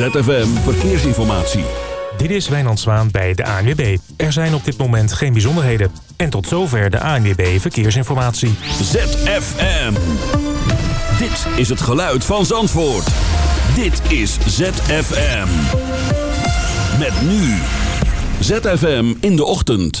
ZFM Verkeersinformatie. Dit is Wijnand Zwaan bij de ANWB. Er zijn op dit moment geen bijzonderheden. En tot zover de ANWB Verkeersinformatie. ZFM. Dit is het geluid van Zandvoort. Dit is ZFM. Met nu. ZFM in de ochtend.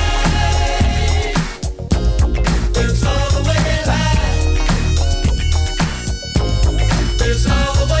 is always.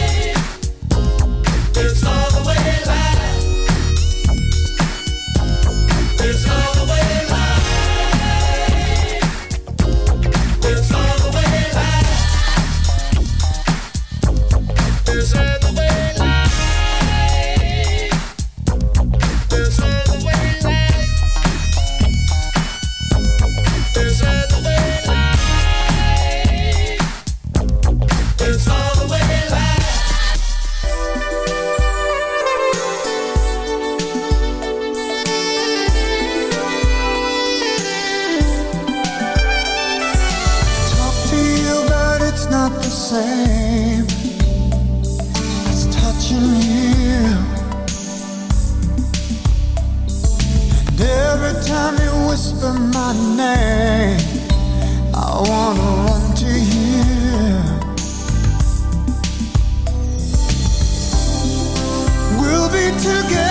Together.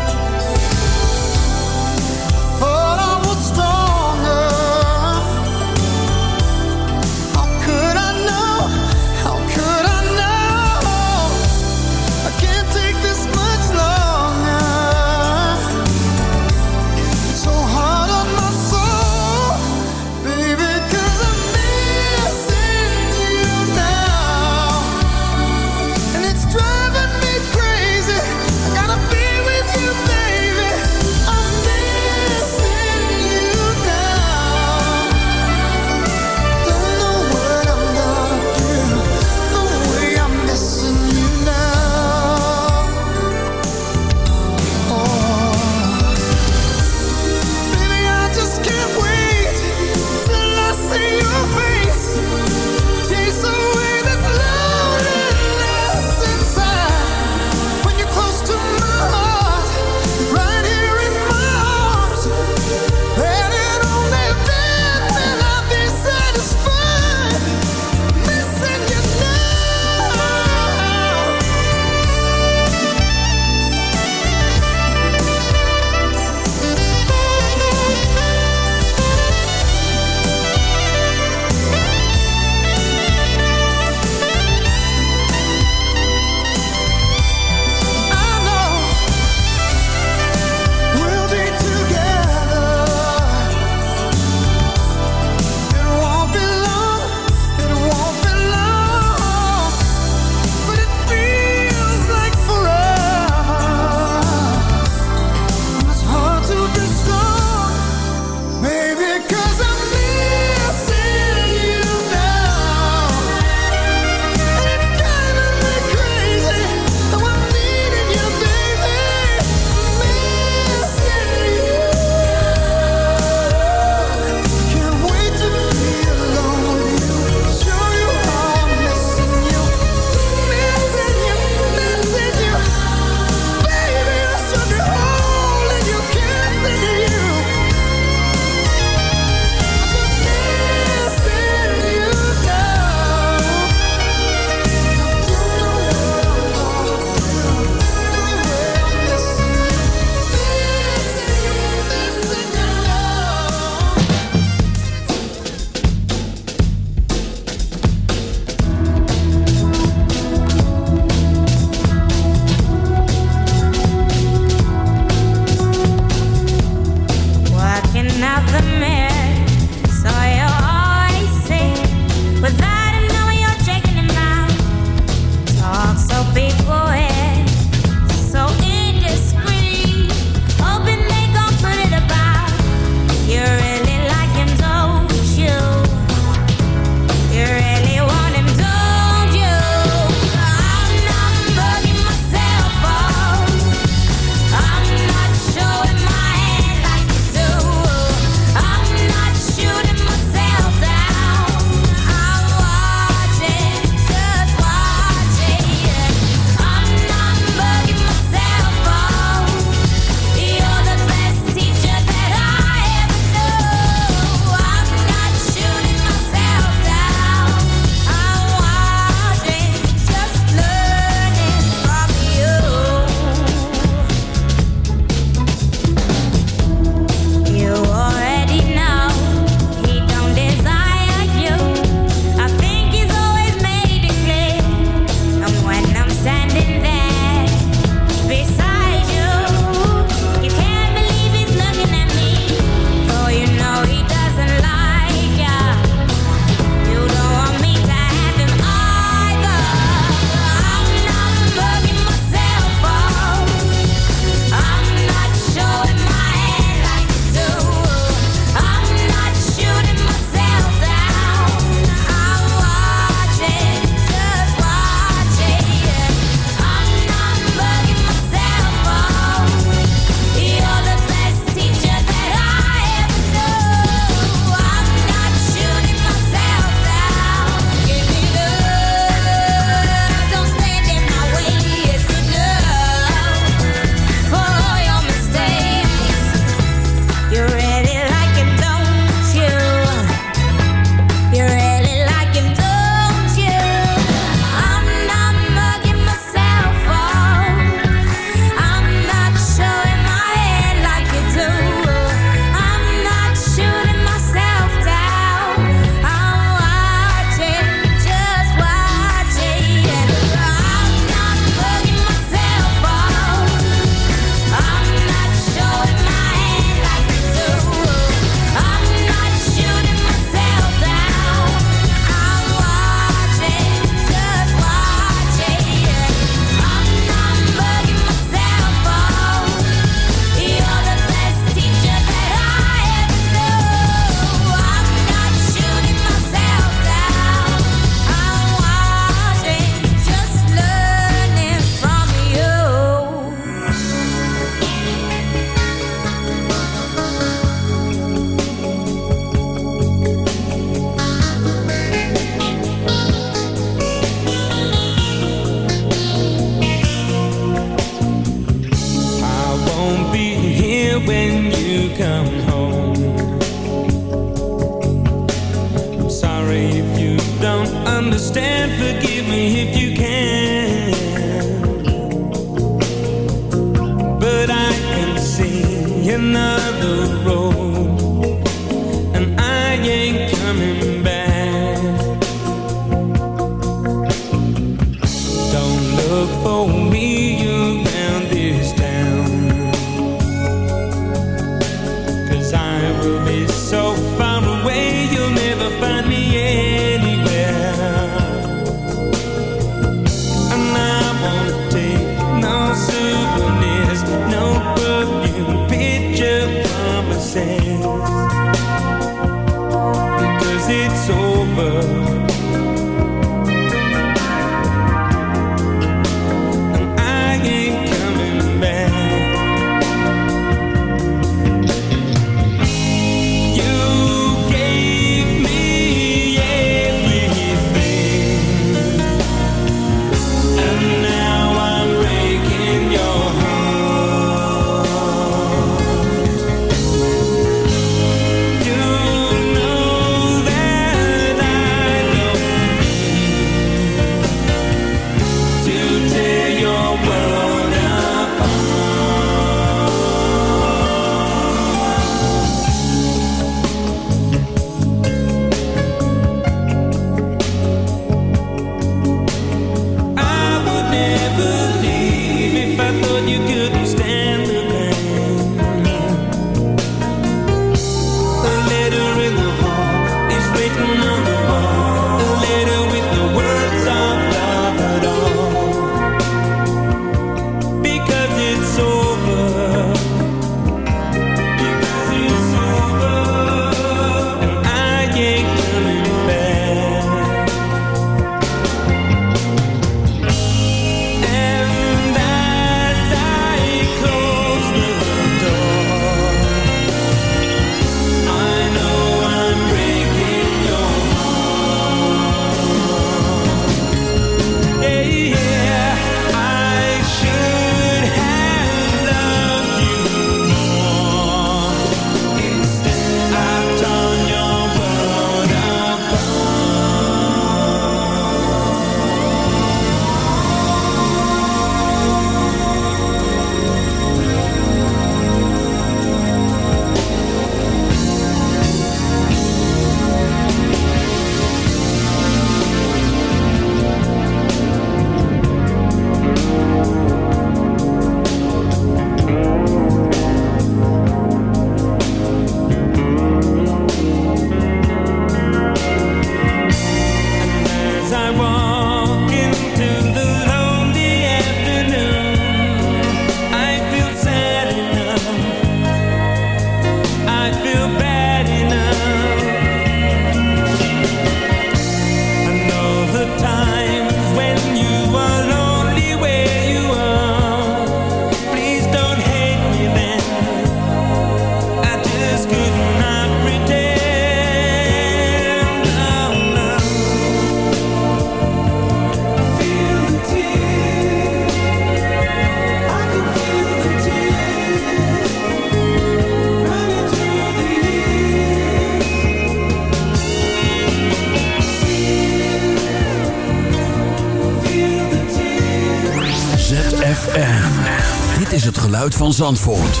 Zandvoort.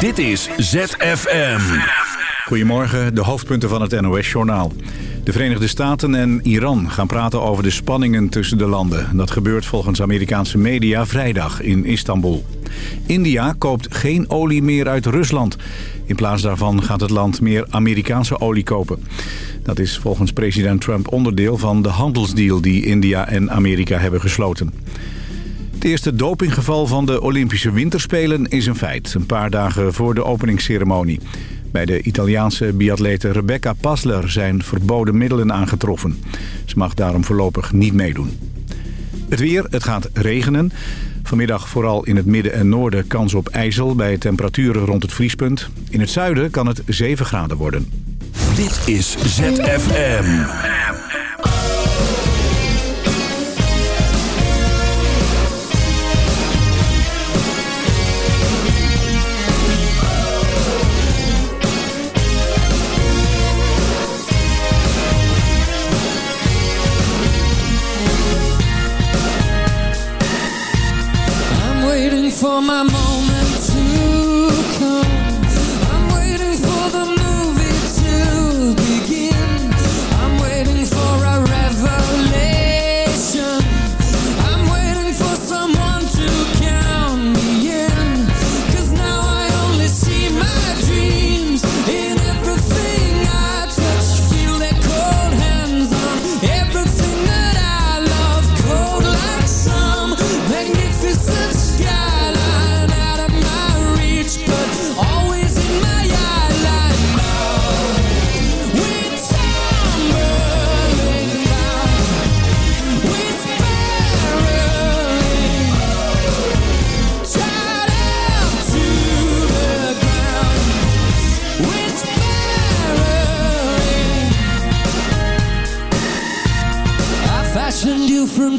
Dit is ZFM. Goedemorgen, de hoofdpunten van het NOS-journaal. De Verenigde Staten en Iran gaan praten over de spanningen tussen de landen. Dat gebeurt volgens Amerikaanse media vrijdag in Istanbul. India koopt geen olie meer uit Rusland. In plaats daarvan gaat het land meer Amerikaanse olie kopen. Dat is volgens president Trump onderdeel van de handelsdeal die India en Amerika hebben gesloten. Het eerste dopinggeval van de Olympische Winterspelen is een feit. Een paar dagen voor de openingsceremonie. Bij de Italiaanse biatlete Rebecca Pasler zijn verboden middelen aangetroffen. Ze mag daarom voorlopig niet meedoen. Het weer, het gaat regenen. Vanmiddag vooral in het midden en noorden kans op ijzel bij temperaturen rond het vriespunt. In het zuiden kan het 7 graden worden. Dit is ZFM. for my mom. From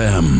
ZFM.